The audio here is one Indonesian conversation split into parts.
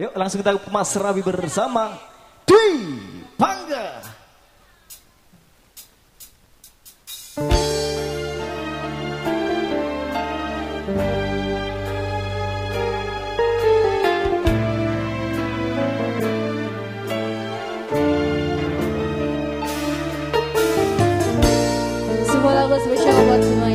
Yuk langsung kita mas Rabi bersama di Pangga. Semua lagu spesial buat semua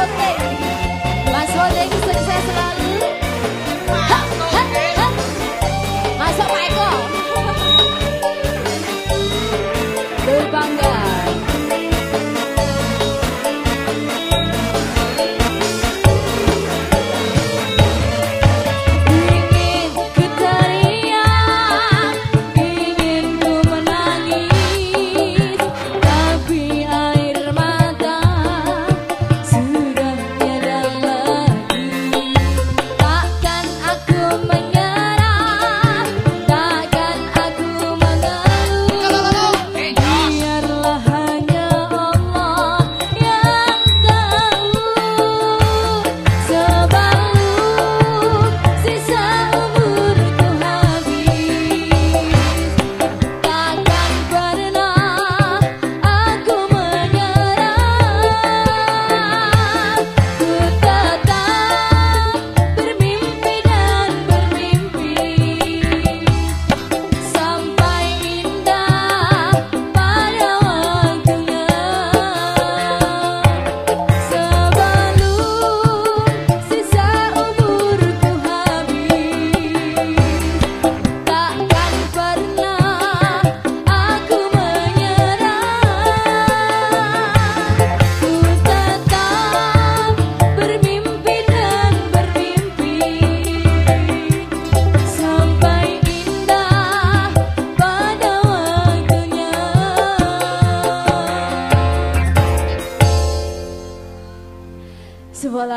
Okay.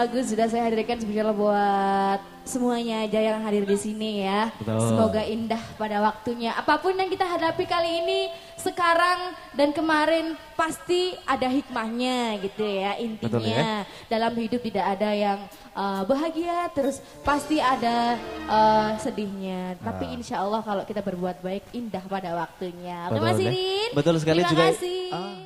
Lagu sudah saya hadirkan spesial buat semuanya aja yang hadir di sini ya. Betul. Semoga indah pada waktunya. Apa pun yang kita hadapi kali ini, sekarang dan kemarin pasti ada hikmahnya gitu ya intinya. Betul ya. Dalam hidup tidak ada yang uh, bahagia, terus pasti ada uh, sedihnya. Tapi Ah. insya Allah kalau kita berbuat baik, indah pada waktunya. Betul, ya. Irin. Betul sekali Terima juga. kasih. Ah.